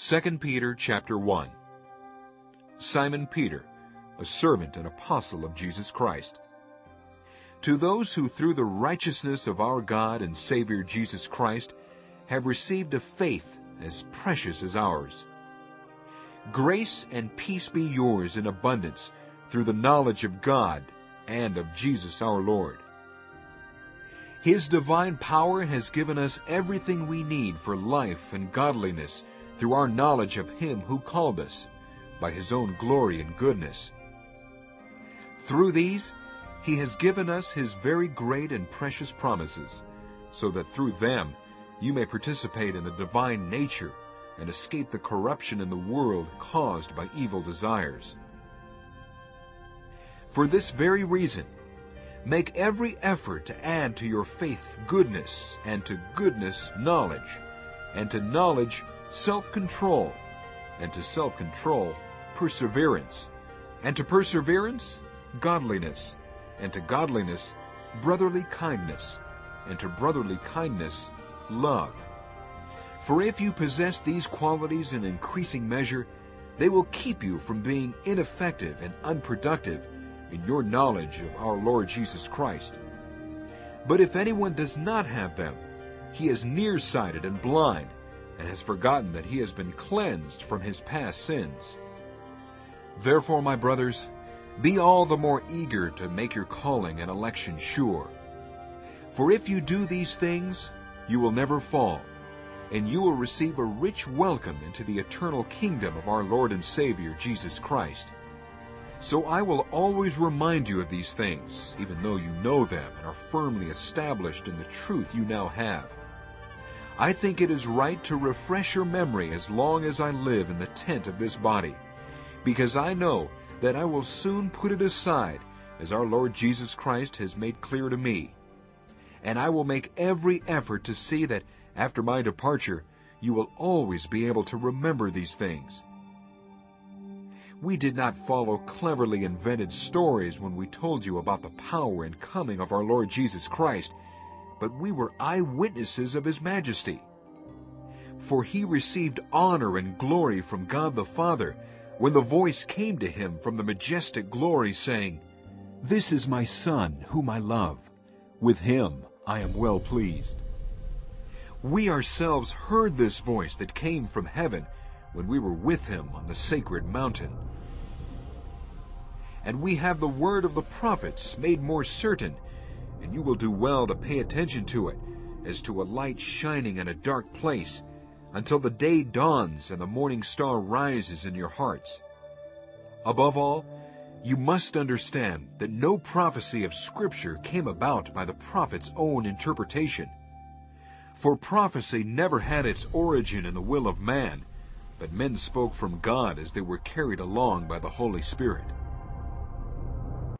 2 Peter chapter 1 Simon Peter, a servant and apostle of Jesus Christ. To those who through the righteousness of our God and Savior Jesus Christ have received a faith as precious as ours. Grace and peace be yours in abundance through the knowledge of God and of Jesus our Lord. His divine power has given us everything we need for life and godliness through our knowledge of Him who called us by His own glory and goodness. Through these, He has given us His very great and precious promises, so that through them you may participate in the divine nature and escape the corruption in the world caused by evil desires. For this very reason, make every effort to add to your faith goodness, and to goodness knowledge, and to knowledge self-control, and to self-control perseverance, and to perseverance godliness, and to godliness brotherly kindness, and to brotherly kindness love. For if you possess these qualities in increasing measure, they will keep you from being ineffective and unproductive in your knowledge of our Lord Jesus Christ. But if anyone does not have them, he is nearsighted and blind, and has forgotten that he has been cleansed from his past sins. Therefore, my brothers, be all the more eager to make your calling and election sure. For if you do these things, you will never fall, and you will receive a rich welcome into the eternal kingdom of our Lord and Savior Jesus Christ. So I will always remind you of these things, even though you know them and are firmly established in the truth you now have. I think it is right to refresh your memory as long as I live in the tent of this body, because I know that I will soon put it aside, as our Lord Jesus Christ has made clear to me. And I will make every effort to see that after my departure, you will always be able to remember these things. We did not follow cleverly invented stories when we told you about the power and coming of our Lord Jesus Christ, but we were eyewitnesses of his majesty. For he received honor and glory from God the Father when the voice came to him from the majestic glory, saying, This is my Son, whom I love. With him I am well pleased. We ourselves heard this voice that came from heaven when we were with him on the sacred mountain. And we have the word of the prophets made more certain, and you will do well to pay attention to it, as to a light shining in a dark place, until the day dawns and the morning star rises in your hearts. Above all, you must understand that no prophecy of Scripture came about by the prophet's own interpretation. For prophecy never had its origin in the will of man, but men spoke from God as they were carried along by the Holy Spirit.